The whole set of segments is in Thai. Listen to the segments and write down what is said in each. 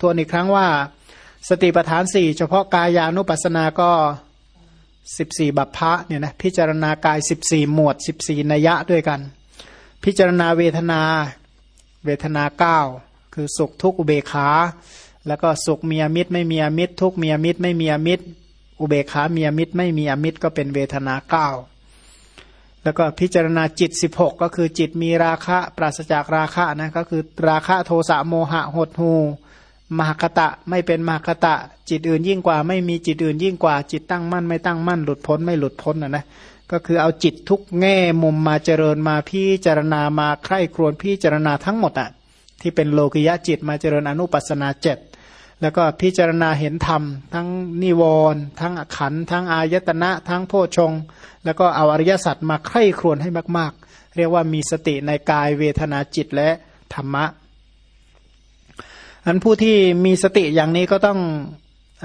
ทวนอีกครั้งว่า สติปัฏฐานสี่เฉพาะกายานุปัสสนาก็สิบสี่บัพพะเนี่ยนะพิจารณากายสิบสี่หมวดสิบสี่นัยยะด้วยกัน พิจารณาเวทนาเวทนาเก้าคือสุขทุกข์อุเบขา แล้วก็สุขมีอมิตรไม่มีอมิตร ทุกมีอมิตรไม่มีอมิตร อุเบขามีอมิตรไม่มีอมิตรก็เป็นเวทนาเก้าแล้วก็พิจารณาจิต 16 ก็คือจิตมีราคะปราศจากราคะนะก็คือราคะโทสะโมหะหดหู มหคตะไม่เป็นมหคตะ จิตอื่นยิ่งกว่า ไม่มีจิตอื่นยิ่งกว่า จิตตั้งมั่นไม่ตั้งมั่นหลุดพ้นไม่หลุดพ้นนะนะก็คือเอาจิตทุกแง่มุมมาเจริญมาพิจารณามาใคร่ครวญพิจารณาทั้งหมดอะที่เป็นโลกิยะจิตมาเจริญอนุปัสนาเจ็ดแล้วก็พิจารณาเห็นธรรม ทั้งนิวรณ์ทั้งอขันทั้งอายตนะทั้งโพชง แล้วก็เอาอริยสัจมาใคร่ครวญให้มาก ๆ เรียกว่ามีสติในกายเวทนาจิตและธรรมะ อันผู้ที่มีสติอย่างนี้ก็ต้องอ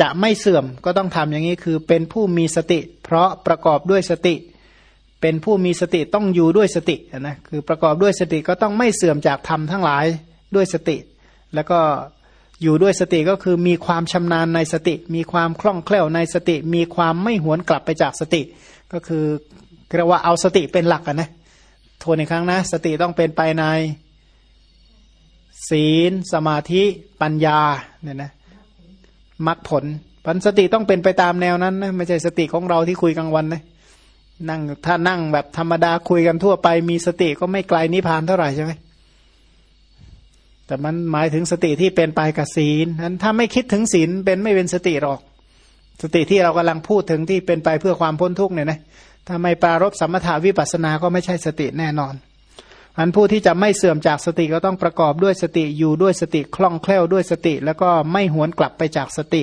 จะไม่เสื่อมก็ต้องทำอย่างนี้คือเป็นผู้มีสติ เพราะประกอบด้วยสติ เป็นผู้มีสติต้องอยู่ด้วยสตินะคือประกอบด้วยสติก็ต้องไม่เสื่อมจากธรรมทั้งหลายด้วยสติ แล้วก็อยู่ด้วยสติก็คือมีความชำนาญในสติ มีความคล่องแคล่วในสติ มีความไม่หวนกลับไปจากสติ ก็คือเรียกว่าเอาสติเป็นหลักนนะทวนอีกครั้งนะ สติต้องเป็นไปใน ศีล สมาธิปัญญาเนี่ยนะมรรคผลปัญสติต้องเป็นไปตามแนวนั้นนะไม่ใช่สติของเราที่คุยกลางวันนะนั่งถ้านั่งแบบธรรมดาคุยกันทั่วไป มีสติก็ไม่ไกลนิพพานเท่าไหร่ใช่ไหมแต่มันหมายถึงสติที่เป็นไปกับศีลนั้นถ้าไม่คิดถึงศีลเป็นไม่เป็นสติหรอก สติที่เรากำลังพูดถึงที่เป็นไปเพื่อความพ้นทุกข์เนี่ยนะถ้าไม่ปรารบสัมมาวิปัสสนาก็ไม่ใช่สติแน่นอน อันผู้ที่จะไม่เสื่อมจากสติก็ต้องประกอบด้วยสติอยู่ด้วยสติคล่องแคล่วด้วยสติ แล้วก็ไม่หวนกลับไปจากสติ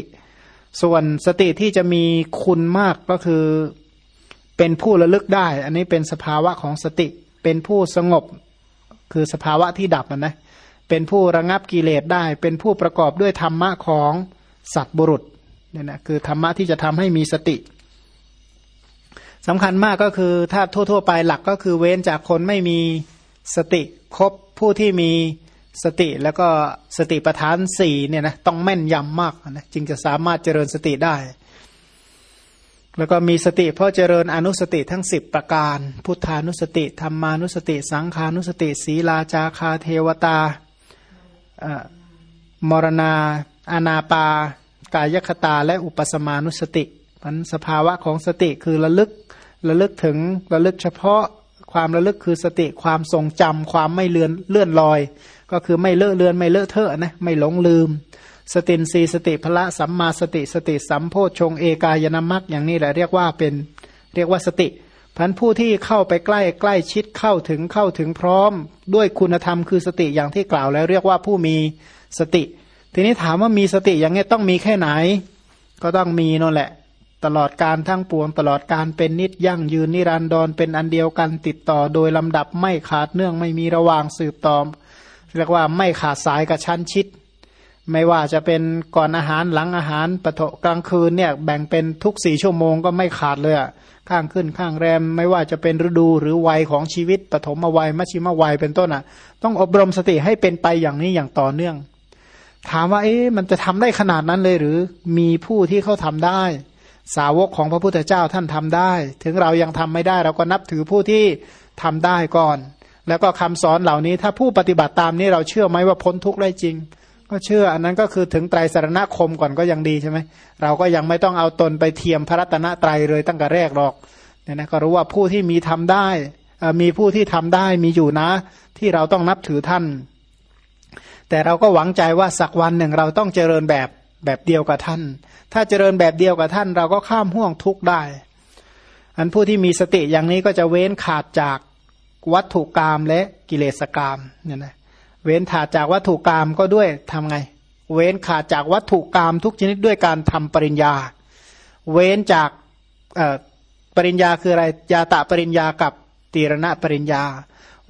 ส่วนสติที่จะมีคุณมากก็คือเป็นผู้ระลึกได้ อันนี้เป็นสภาวะของสติ เป็นผู้สงบ คือสภาวะที่ดับนะ เป็นผู้ระงับกิเลสได้ เป็นผู้ประกอบด้วยธรรมะของสัตบุรุษเนี่ยนะคือธรรมะที่จะทำให้มีสติสำคัญมากก็คือถ้าทั่ว ๆ ไปหลักก็คือเว้นจากคนไม่มี สติครบผู้ที่มีสติแล้วก็สติประธานสี่เนี่ยนะต้องแม่นยำมากนะจึงจะสามารถเจริญสติได้ แล้วก็มีสติเพราะเจริญอนุสติทั้งสิบประการ พุทธานุสติธรรมานุสติ สังขานุสติ ศีลาจาคาเทวตามรณาอนาปา กายคตาและอุปสมานุสติมันสภาวะของสติคือระลึกระลึกถึงระลึกเฉพาะ ความระลึกคือสติความทรงจำความไม่เลือนเลื่อนลอย ก็คือไม่เลอะเลือนไม่เลอะเทอะนะไม่หลงลืม สตินสีสติพละสัมมาสติสติสัมโพชงเอกายนามัคอย่างนี้แหละเรียกว่าเป็นเรียกว่าสติพันผู้ที่เข้าไปใกล้ใกล้ชิดเข้าถึงเข้าถึงพร้อม ด้วยคุณธรรมคือสติอย่างที่กล่าวแล้วเรียกว่าผู้มีสติ ทีนี้ถามว่ามีสติอย่างนี้ต้องมีแค่ไหน ก็ต้องมีนั่นแหละ ตลอดการทั้งปวง ตลอดการเป็นนิจยั่งยืนนิรันดรเป็นอันเดียวกันติดต่อโดยลำดับไม่ขาดเนื่องไม่มีระหว่างสืบต่อเรียกว่าไม่ขาดสายกับชั้นชิด ไม่ว่าจะเป็นก่อนอาหารหลังอาหารปะทกลางคืนเนี่ยแบ่งเป็นทุกสี่ชั่วโมงก็ไม่ขาดเลยข้างขึ้นข้างแรม ไม่ว่าจะเป็นฤดูหรือวัยของชีวิตปฐมวัยมัชชิมวัยเป็นต้นอะ ต้องอบรมสติให้เป็นไปอย่างนี้อย่างต่อเนื่อง ถามว่าเอ๊ะมันจะทำได้ขนาดนั้นเลยหรือมีผู้ที่เขาทำได้ สาวกของพระพุทธเจ้าท่านทำได้ ถึงเรายังทำไม่ได้เราก็นับถือผู้ที่ทำได้ก่อน แล้วก็คำสอนเหล่านี้ถ้าผู้ปฏิบัติตามนี้เราเชื่อไหมว่าพ้นทุกข์ได้จริง ก็เชื่ออันนั้นก็คือถึงไตรสรณคมก่อนก็ยังดีใช่ไหมเราก็ยังไม่ต้องเอาตนไปเทียมพระรัตนตรัยเลยตั้งแต่แรกหรอกเนี่ยนะก็รู้ว่าผู้ที่มีทำได้มีผู้ที่ทำได้มีอยู่นะ ที่เราต้องนับถือท่าน แต่เราก็หวังใจว่าสักวันหนึ่งเราต้องเจริญแบบ แบบเดียวกับท่าน ถ้าเจริญแบบเดียวกับท่าน เราก็ข้ามห่วงทุกได้ อันผู้ที่มีสติอย่างนี้ก็จะเว้นขาดจากวัตถุกรรมและกิเลสกรรมเนี่ยนะเว้นขาดจากวัตถุกรรมก็ด้วยทำไง เว้นขาดจากวัตถุกรรมทุกชนิดด้วยการทำปริญญา เว้นจากปริญญาคืออะไรยาตะปริญญากับตีรณะปริญญา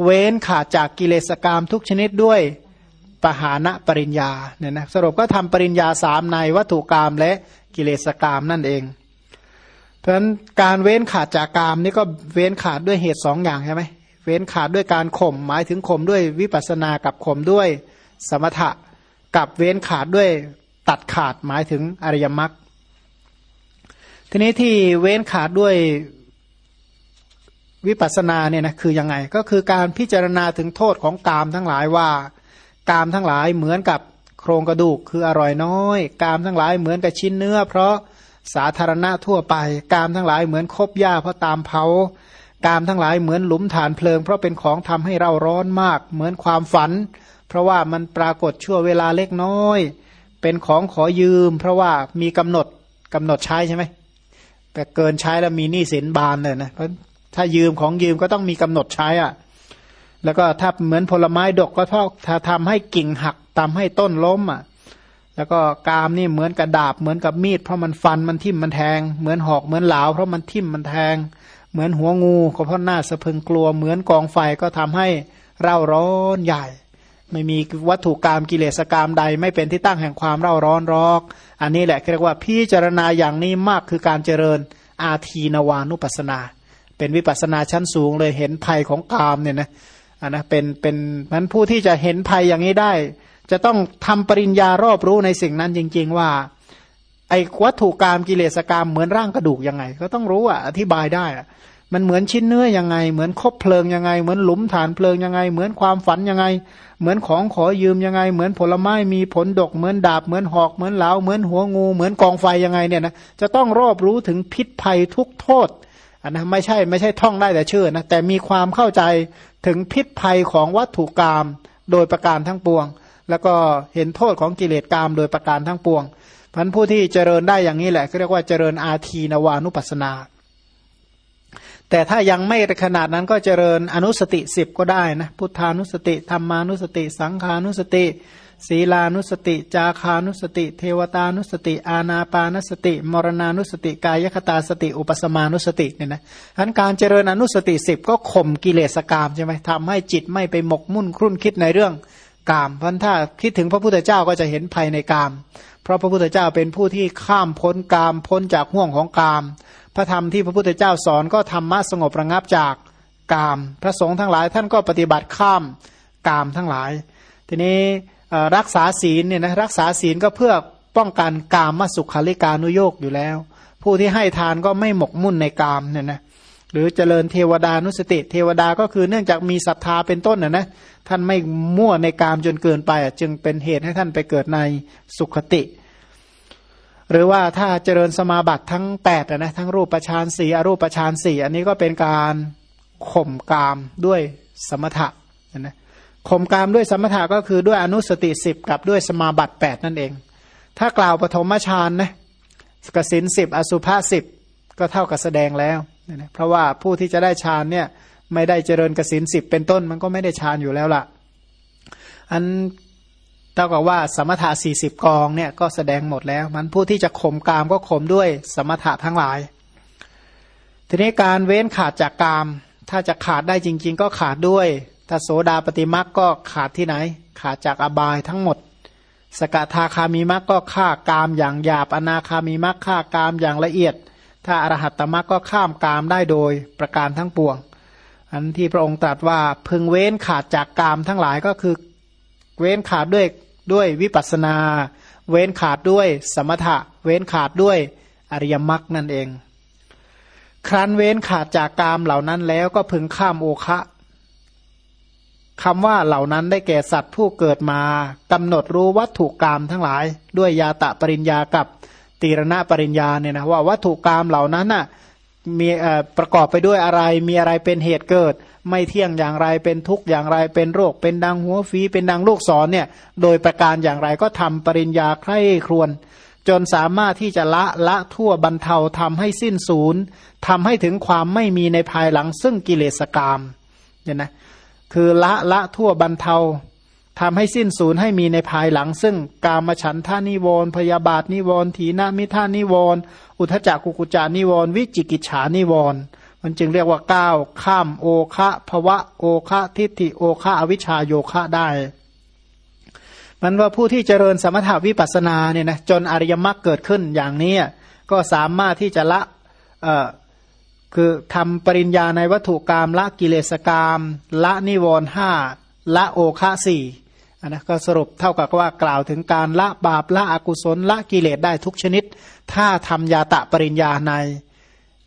เว้นขาดจากกิเลสกรรมทุกชนิดด้วย ปหานะปริญญาเนี่ยนะสรุปก็ทำปริญญาสามในวัตถุกรรมและกิเลสกรรมนั่นเอง เพราะฉะนั้นการเว้นขาดจากกรรมนี่ก็เว้นขาดด้วยเหตุสองอย่างใช่ไหมเว้นขาดด้วยการข่มหมายถึงข่มด้วยวิปัสสนากับข่มด้วยสมถะกับเว้นขาดด้วยตัดขาดหมายถึงอริยมรรคทีนี้ที่เว้นขาดด้วยวิปัสสนาเนี่ยนะคือยังไง ก็คือการพิจารณาถึงโทษของกามทั้งหลายว่า กามทั้งหลายเหมือนกับโครงกระดูกคืออร่อยน้อย กามทั้งหลายเหมือนกับชิ้นเนื้อ เพราะสาธารณะทั่วไป กามทั้งหลายเหมือนคบหญ้าเพราะตามเผากามทั้งหลายเหมือนหลุมฐานเพลิง เพราะเป็นของทำให้เราร้อนมาก เหมือนความฝัน เพราะว่ามันปรากฏชั่วเวลาเล็กน้อย เป็นของขอยืม เพราะว่ามีกำหนดกำหนดใช้ใช่ไหมแต่เกินใช้แล้วมีหนี้สินบานเลยนะเพราะถ้ายืมของยืมก็ต้องมีกำหนดใช้อะ แล้วก็ถ้าเหมือนผลไม้ดกก็เพราถ้าทำให้กิ่งหักทำให้ต้นล้มอะ แล้วก็กามนี่เหมือนกระดาบเหมือนกับมีด เพราะมันฟันมันทิ่มมันแทง เหมือนหอกเหมือนเหลาเพราะมันทิ่มมันแทง เหมือนหัวงูก็เพราะหน้าสะพึงกลัว เหมือนกองไฟก็ทำให้เร่าร้อนใหญ่ ไม่มีวัตถุกรรมกิเลสกรรมใด ไม่เป็นที่ตั้งแห่งความเร่าร้อนรอก อันนี้แหละเรียกว่าพิจารณาอย่างนี้มากคือการเจริญอาทีนวานุปัสนา เป็นวิปัสนาชั้นสูงเลยเห็นภัยของกามเนี่ยนะ อันนะเป็นเป็นมันผู้ที่จะเห็นภัยอย่างนี้ได้ จะต้องทำปริญญารอบรู้ในสิ่งนั้นจริง ๆ ว่า ไอ้วัตถุกรรมกิเลสกรรมเหมือนร่างกระดูกยังไง ก็ต้องรู้อะอธิบายได้อะมันเหมือนชิ้นเนื้อยังไง เหมือนคบเพลิงยังไง เหมือนหลุมฐานเพลิงยังไง เหมือนความฝันยังไง เหมือนของขอยืมยังไง เหมือนผลไม้มีผลดก เหมือนดาบ เหมือนหอก เหมือนเหลา เหมือนหัวงู เหมือนกองไฟยังไงเนี่ยนะ จะต้องรอบรู้ถึงพิษภัยทุกโทษอันนะไม่ใช่ไม่ใช่ท่องได้แต่ชื่อนะ แต่มีความเข้าใจ ถึงพิษภัยของวัตถุกรรมโดยประการทั้งปวง แล้วก็เห็นโทษของกิเลสกรรมโดยประการทั้งปวงพันผู้ที่เจริญได้อย่างนี้แหละก็เรียกว่าเจริญอาทีนวานุปัสนา แต่ถ้ายังไม่ขนาดนั้นก็เจริญอนุสติสิบก็ได้นะพุทธานุสติธรรมานุสติ สังขานุสติ ศีลานุสติ จาคานุสติ เทวตานุสติ อาณาปานสติ มรณานุสติ กายคตาสติ อุปสมานุสติเนี่ยนะทั้นการเจริญอนุสติสิบก็ข่มกิเลสกามใช่ไหมทำให้จิตไม่ไปหมกมุ่นครุ่นคิดในเรื่องกามเพราะถ้าคิดถึงพระพุทธเจ้าก็จะเห็นภัยในกาม เพราะพระพุทธเจ้าเป็นผู้ที่ข้ามพ้นกามพ้นจากห่วงของกาม พระธรรมที่พระพุทธเจ้าสอนก็ธรรมะสงบระงับจากกาม พระสงฆ์ทั้งหลายท่านก็ปฏิบัติข้ามกามทั้งหลาย ทีนี้ รักษาศีลเนี่ยนะรักษาศีลก็เพื่อป้องกันกามมาสุขาริการนุโยกอยู่แล้ว ผู้ที่ให้ทานก็ไม่หมกมุ่นในกามเนี่ยนะหรือเจริญเทวดานุสติ เทวดาก็คือเนื่องจากมีศรัทธาเป็นต้นนะนะท่านไม่มั่วในกามจนเกินไป จึงเป็นเหตุให้ท่านไปเกิดในสุขติ หรือว่าถ้าเจริญสมาบัติทั้ง8นะทั้งรูปประชานสี่อรูปประชานสี่อันนี้ก็เป็นการข่มกามด้วยสมถะนะ ข่มกามด้วยสมถะก็คือด้วยอนุสติสิบกับด้วยสมาบัติแปดนั่นเอง ถ้ากล่าวปฐมฌานนะกสินสิบอสุภาสิบก็เท่ากับแสดงแล้วนะเพราะว่าผู้ที่จะได้ฌานเนี่ยไม่ได้เจริญกสินสิบเป็นต้นมันก็ไม่ได้ฌานอยู่แล้วล่ะ อันเท่ากับว่าสมถะสี่สิบกองเนี่ยก็แสดงหมดแล้ว มันผู้ที่จะข่มกามก็ข่มด้วยสมถะทั้งหลาย ทีนี้การเว้นขาดจากกาม ถ้าจะขาดได้จริง ๆ ก็ขาดด้วย ถ้าโสดาปฏิมักก็ขาดที่ไหน ขาดจากอบายทั้งหมด สกทาคามีมักก็ฆ่ากามอย่างหยาบ อนาคามีมักฆ่ากามอย่างละเอียด ถ้าอรหัตตมักก็ข้ามกามได้โดยประการทั้งปวง อันที่พระองค์ตรัสว่าพึงเว้นขาดจากกามทั้งหลายก็คือเว้นขาดด้วยด้วยวิปัสนา เว้นขาดด้วยสมถะ เว้นขาดด้วยอริยมรรคนั่นเอง ครั้นเว้นขาดจากกามเหล่านั้นแล้วก็พึงข้ามโอคะ คำว่าเหล่านั้นได้แก่สัตว์ผู้เกิดมากำหนดรู้วัตถุกรรมทั้งหลาย ด้วยยาตะปริญญากับตีรณะปริญญาเนี่ยนะว่าวัตถุกรรมเหล่านั้นน่ะมีประกอบไปด้วยอะไรมีอะไรเป็นเหตุเกิด ไม่เที่ยงอย่างไรเป็นทุกข์อย่างไรเป็นโรค เป็นดังหัวฝีเป็นดังลูกศรเนี่ยโดยประการอย่างไรก็ทำปริญญาใคร่ครวน จนสามารถที่จะละละทั่วบรรเทาทำให้สิ้นศูนย์ทำให้ถึงความไม่มีในภายหลังซึ่งกิเลสกรรมเนี่ยนะ คือละละทั่วบรรเทาทำให้สิ้นสูญให้มีในภายหลัง ซึ่งกามฉันท่านิวรพยาบาทนิวรถีนามิท่านิวรอุทจักกุกุจานิวรวิจิกิจฉานิวรมันจึงเรียกว่าก้าวข้ามโอคะภวะโอคะทิฏฐิโอคะอวิชาโยคะได้ มันว่าผู้ที่เจริญสมถาวิปัสนาเนี่ยนะจนอริยมรรคเกิดขึ้นอย่างนี้ก็สามารถที่จะละเอ่อ คือทำปริญญาในวัตถุกรรมละกิเลสกรรมละนิวรห้าละโอคะสี่นนะก็สรุปเท่ากับว่ากล่าวถึงการละบาปละอกุศลละกิเลสได้ทุกชนิด ถ้าทำยาตะปริญญาใน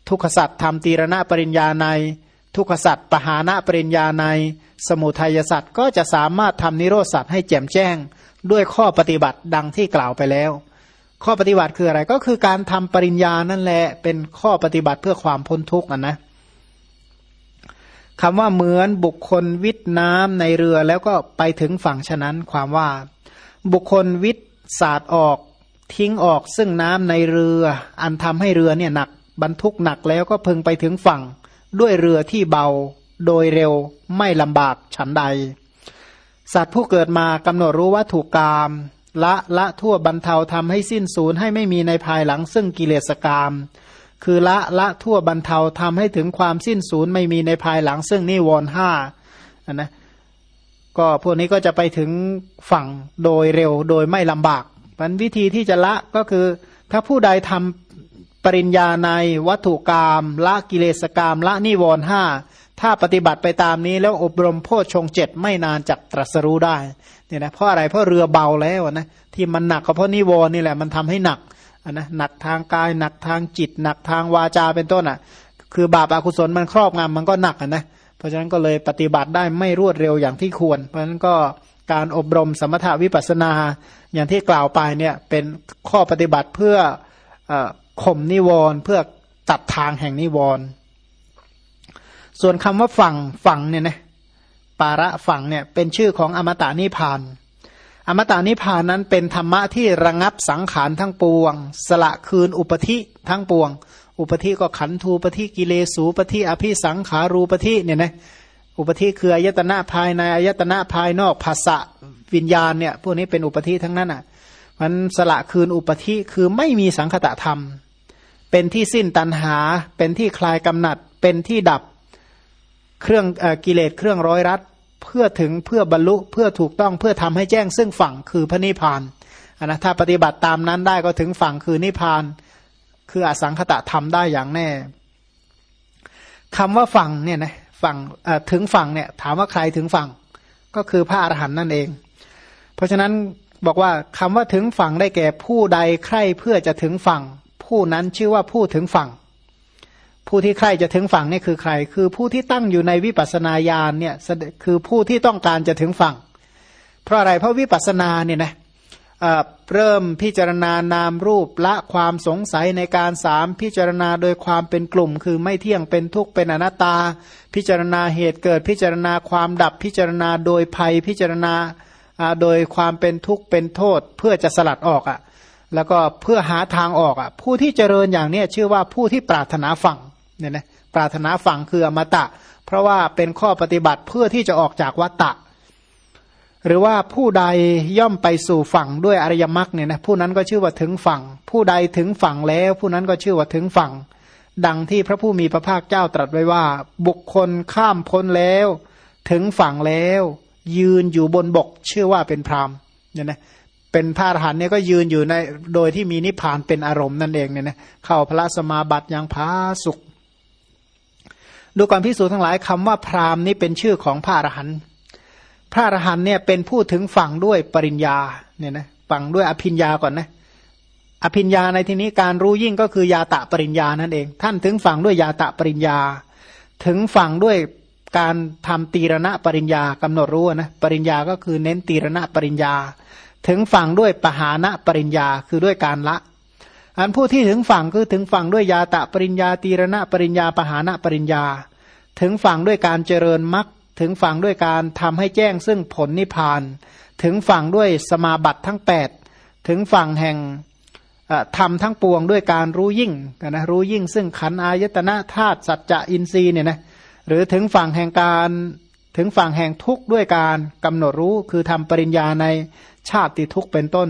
ทุกขสัตว์ทำตีรณะปริญญาใน ทุกขสัตว์ปหานะปริญญาใน สมุทัยสัตว์ก็จะสามารถทำนิโรธสัตว์ให้แจ่มแจ้ง ด้วยข้อปฏิบัติดังที่กล่าวไปแล้ว ข้อปฏิบัติคืออะไร ก็คือการทำปริญญานั่นแหละ เป็นข้อปฏิบัติเพื่อความพ้นทุกข์นะคำว่าเหมือนบุคคลวิทน้ำในเรือแล้วก็ไปถึงฝั่งฉะนั้น ความว่า บุคคลวิทศาสตร์ออกทิ้งออกซึ่งน้ำในเรือ อันทำให้เรือเนี่ยหนักบรรทุกหนักแล้วก็พึงไปถึงฝั่งด้วยเรือที่เบาโดยเร็วไม่ลำบากฉันใด สัตว์ผู้เกิดมากำหนดรู้ว่าถูกกาม ละละทั่วบรรเทาทำให้สิ้นสูญให้ไม่มีในภายหลังซึ่งกิเลสกามคือละละทั่วบรรเทาทำให้ถึงความสิ้นสูญไม่มีในภายหลังซึ่งนิวรณ์ห้าอันนะก็พวกนี้ก็จะไปถึงฝั่งโดยเร็วโดยไม่ลำบากมันวิธีที่จะละก็คือ ถ้าผู้ใดทำปริญญาในวัตถุกรรมละกิเลสกรรมละนิวรณ์ห้าถ้าปฏิบัติไปตามนี้แล้วอบรมโพชฌงเจ็ดไม่นานจากตรัสรู้ได้ เนี่ยนะเพราะอะไรเพราะเรือเบาแล้วนะที่มันหนักก็เพราะนิวรณ์นี่แหละมันทำให้หนักนนะหนักทางกายหนักทางจิต หนักทางวาจาเป็นต้นอะ คือบาปอากุศลมันครอบงำมันก็หนักนะเพราะฉะนั้นก็เลยปฏิบัติได้ไม่รวดเร็วอย่างที่ควร เพราะฉะนั้นก็การอบรมสมถาวิปัสนาอย่างที่กล่าวไปเนี่ยเป็นข้อปฏิบัติเพื่อข่มนิวรณ์เพื่อตัดทางแห่งนิวรณ์ส่วนคำว่าฝั่งฝั่งเนี่ยนะ ปาระฝั่งเนี่ยเป็นชื่อของอมตะนิพาน อมตะนิพานนั้นเป็นธรรมะที่ระงับสังขารทั้งปวง สละคืนอุปธิทั้งปวง อุปธิก็ขันธูปธิกิเลสูปธิอภิสังขารูปธิเนี่ยนะอุปธิคืออายตนะภายในอายตนะภายนอกภาษะวิญญาณเนี่ยพวกนี้เป็นอุปธิทั้งนั้นอะมันสละคืนอุปธิคือไม่มีสังคตะธรรม เป็นที่สิ้นตัณหา เป็นที่คลายกำหนัด เป็นที่ดับ เครื่องกิเลสเครื่องร้อยรัดเพื่อถึงเพื่อบรรลุเพื่อถูกต้องเพื่อทำให้แจ้งซึ่งฝั่งคือพระนิพพานนะถ้าปฏิบัติตามนั้นได้ก็ถึงฝั่งคือนิพพาน คืออสังขตะทำได้อย่างแน่คำว่าฝั่งเนี่ยนะฝั่งถึงฝั่งเนี่ยถามว่าใครถึงฝั่งก็คือพระอรหันต์นั่นเอง เพราะฉะนั้นบอกว่าคำว่าถึงฝั่งได้แก่ผู้ใดใคร่เพื่อจะถึงฝั่ง ผู้นั้นชื่อว่าผู้ถึงฝั่ง ผู้ที่ใครจะถึงฝั่งนี่คือใคร คือผู้ที่ตั้งอยู่ในวิปัสนาญาณเนี่ยคือผู้ที่ต้องการจะถึงฝั่ง เพราะอะไรเพราะวิปัสนาเนี่ยนะเริ่มพิจารณานามรูปละความสงสัยในการสามพิจารณาโดยความเป็นกลุ่ม คือไม่เที่ยงเป็นทุกข์เป็นอนัตตา พิจารณาเหตุเกิดพิจารณาความดับพิจารณาโดยภัยพิจารณาโดยความเป็นทุกข์เป็นโทษ เพื่อจะสลัดออกอะ่ะแล้วก็เพื่อหาทางออกอะ่ะผู้ที่เจริญอย่างนี้ชื่อว่าผู้ที่ปรารถนาฝั่ง เนี่ยนะปรารถนาฝั่งคืออมตะ เพราะว่าเป็นข้อปฏิบัติเพื่อที่จะออกจากวัตตะ หรือว่าผู้ใดย่อมไปสู่ฝั่งด้วยอริยมรรคเนี่ยนะผู้นั้นก็ชื่อว่าถึงฝั่ง ผู้ใดถึงฝั่งแล้ว ผู้นั้นก็ชื่อว่าถึงฝั่ง ดังที่พระผู้มีพระภาคเจ้าตรัสไว้ว่า บุคคลข้ามพ้นแล้ว ถึงฝั่งแล้ว ยืนอยู่บนบก ชื่อว่าเป็นพรามเนี่ยนะเป็นพระอรหันต์เนี่ยก็ยืนอยู่ในโดยที่มีนิพพานเป็นอารมณ์นั่นเองเนี่ยนะเข้าพระสมาบัติยังพาสุข ดูก่อนพิสูจทั้งหลายคำว่าพราหมณ์นี้เป็นชื่อของพระอรหันต์พระอรหันต์เนี่ยเป็นผู้ถึงฝั่งด้วยปริญญาเนี่ยนะฝั่งด้วยอภิญญาก่อนนะอภิญญาในที่นี้การรู้ยิ่งก็คือยาตะปริญญานั่นเอง ท่านถึงฝั่งด้วยยาตะปริญญา ถึงฝั่งด้วยการทำตีรณะปริญญากำหนดรู้นะปริญญาก็คือเน้นตีรณะปริญญา ถึงฝั่งด้วยปหานะปริญญาคือด้วยการละ อันผู้ที่ถึงฝั่งคือถึงฝั่งด้วยยาตะปริญญาตีรณะปริญญาปหานะปริญญา ถึงฝั่งด้วยการเจริญมรรคถึงฝั่งด้วยการทำให้แจ้งซึ่งผลนิพพาน ถึงฝั่งด้วยสมาบัติทั้ง 8 ถึงฝั่งแห่งทำทั้งปวงด้วยการรู้ยิ่งนะรู้ยิ่งซึ่งขันอายตนะธาตุสัจจะอินทรีย์เนี่ยนะหรือถึงฝั่งแห่งการถึงฝั่งแห่งทุกข์ด้วยการกำหนดรู้คือทำปริญญาในชาติทุกข์เป็นต้น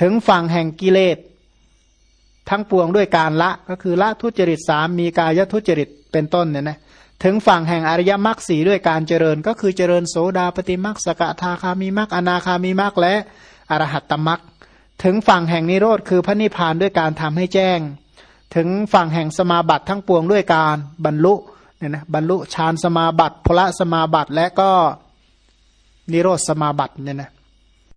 ถึงฝั่งแห่งกิเลสทั้งปวงด้วยการละก็คือละทุจริตสามมีกายทุจริตเป็นต้นเนี่ยนะ ถึงฝั่งแห่งอริยมรรคสีด้วยการเจริญก็คือเจริญโสดาปฏิมรรคสกทาคามีมรรคอนาคามีมรรคและอรหัตตมรรคถึงฝั่งแห่งนิโรธคือพระนิพพานด้วยการทำให้แจ้ง ถึงฝั่งแห่งสมาบัติทั้งปวงด้วยการบรรลุเนี่ยนะบรรลุฌานสมาบัติพละสมาบัติและก็นิโรธสมาบัติเนี่ยนะ